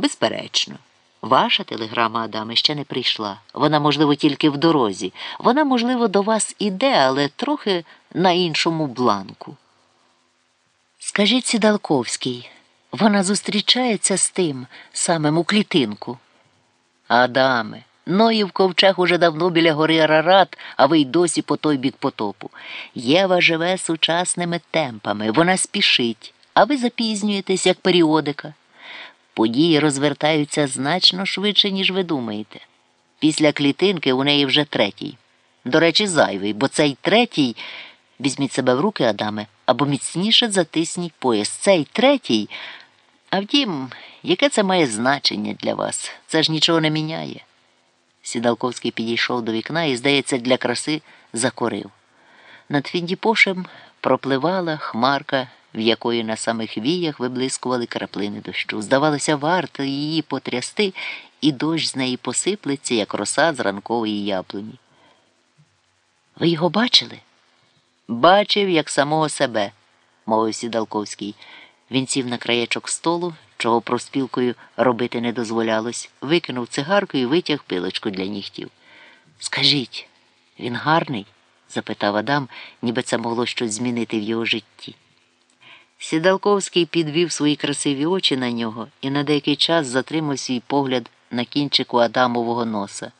Безперечно. Ваша телеграма, Адаме, ще не прийшла. Вона, можливо, тільки в дорозі. Вона, можливо, до вас іде, але трохи на іншому бланку. Скажіть Сідалковський, вона зустрічається з тим самим у клітинку. Адаме, Ноїв ковчег уже давно біля гори Арарат, а ви й досі по той бік потопу. Єва живе сучасними темпами, вона спішить, а ви запізнюєтесь, як періодика. Події розвертаються значно швидше, ніж ви думаєте. Після клітинки у неї вже третій. До речі, зайвий, бо цей третій. Візьміть себе в руки, Адаме, або міцніше затисніть пояс. Цей третій. А втім, яке це має значення для вас? Це ж нічого не міняє. Сідалковський підійшов до вікна і, здається, для краси закурив. Над Фіндіпошем пропливала хмарка, в якої на самих віях виблискували краплини дощу. Здавалося, варто її потрясти, і дощ з неї посиплеться, як роса з ранкової яблуні. Ви його бачили? Бачив, як самого себе, мовив Сідалковський. Він сів на краєчок столу, чого проспілкою робити не дозволялось, викинув цигарку і витяг пилочку для нігтів. Скажіть, він гарний? запитав Адам, ніби це могло щось змінити в його житті. Сідалковський підвів свої красиві очі на нього і на деякий час затримав свій погляд на кінчику Адамового носа.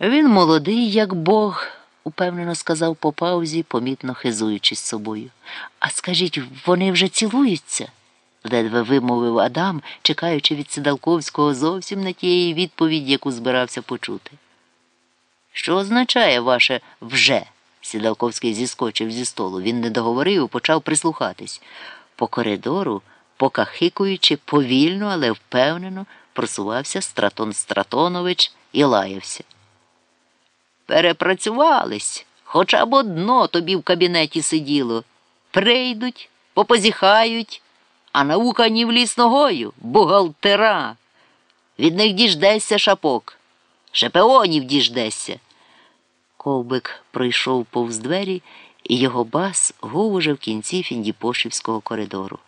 Він молодий, як Бог, упевнено сказав по паузі, помітно хизуючись собою. А скажіть, вони вже цілуються? ледве вимовив Адам, чекаючи від Сидалковського зовсім на тієї відповіді, яку збирався почути. Що означає ваше вже? Сідалковський зіскочив зі столу. Він не договорив і почав прислухатись. По коридору, покахикуючи, повільно, але впевнено, просувався Стратон Стратонович і лаявся. Перепрацювались, хоча б одно тобі в кабінеті сиділо. Прийдуть, попозіхають, а наука ні в ліс ногою, бухгалтера. Від них діждешся шапок, шепеонів діждешся. Ковбик пройшов повз двері, і його бас гув уже в кінці Фіндіпошівського коридору.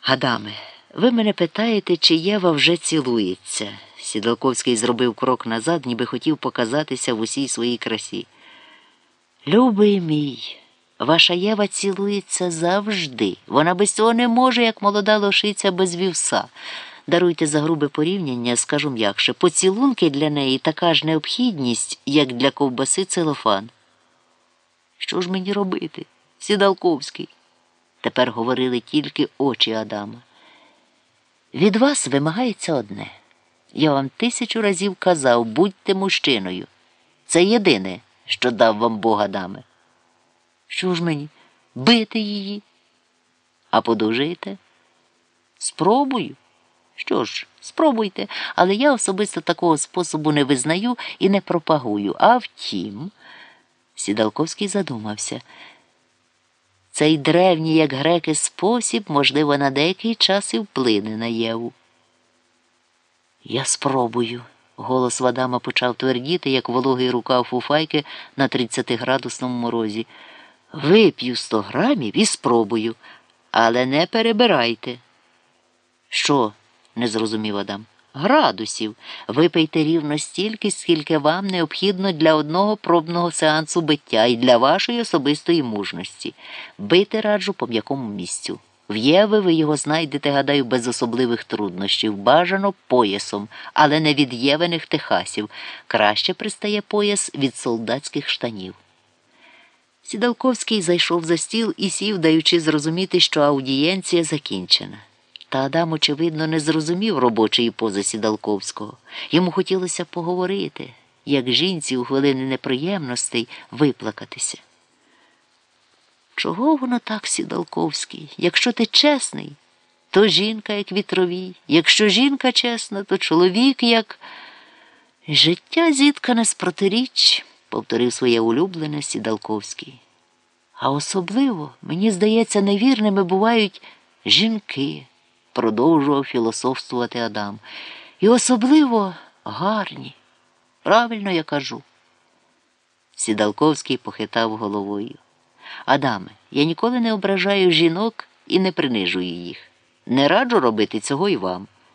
Гадаме, ви мене питаєте, чи Єва вже цілується. Сідалковський зробив крок назад, ніби хотів показатися в усій своїй красі. Любий мій, ваша Єва цілується завжди. Вона без цього не може, як молода лошиця без вівса. Даруйте за грубе порівняння, скажу м'якше, поцілунки для неї така ж необхідність, як для ковбаси целофан. Що ж мені робити? Сідалковський. Тепер говорили тільки очі Адама. Від вас вимагається одне. Я вам тисячу разів казав, будьте мужчиною. Це єдине, що дав вам Бог Адаме. Що ж мені? Бити її? А подужаєте? Спробую. Що ж, спробуйте, але я особисто такого способу не визнаю і не пропагую. А втім, Сідалковський задумався. Цей древній, як греки, спосіб, можливо, на деякий час і вплине на Єву. Я спробую. Голос Вадама почав твердіти, як вологий рукав фуфайки на 30-градусному морозі. Вип'ю сто грамів і спробую, але не перебирайте. Що? Не зрозумів Адам. Градусів. Випийте рівно стільки, скільки вам необхідно для одного пробного сеансу биття і для вашої особистої мужності. Бити раджу по м'якому місцю. В Єви ви його знайдете, гадаю, без особливих труднощів, бажано поясом, але не від євених техасів. Краще пристає пояс від солдатських штанів. Сідалковський зайшов за стіл і сів, даючи зрозуміти, що аудієнція закінчена. Та Адам, очевидно, не зрозумів робочої пози Сідалковського. Йому хотілося поговорити, як жінці у хвилини неприємностей виплакатися. Чого воно так, Сідалковський? Якщо ти чесний, то жінка, як вітровій. Якщо жінка чесна, то чоловік як життя зіткане з протиріч, повторив своє улюблене Сідалковський. А особливо, мені здається, невірними бувають жінки, продовжував філософствувати Адам. І особливо гарні. Правильно я кажу. Сідалковський похитав головою. Адаме, я ніколи не ображаю жінок і не принижую їх. Не раджу робити цього і вам.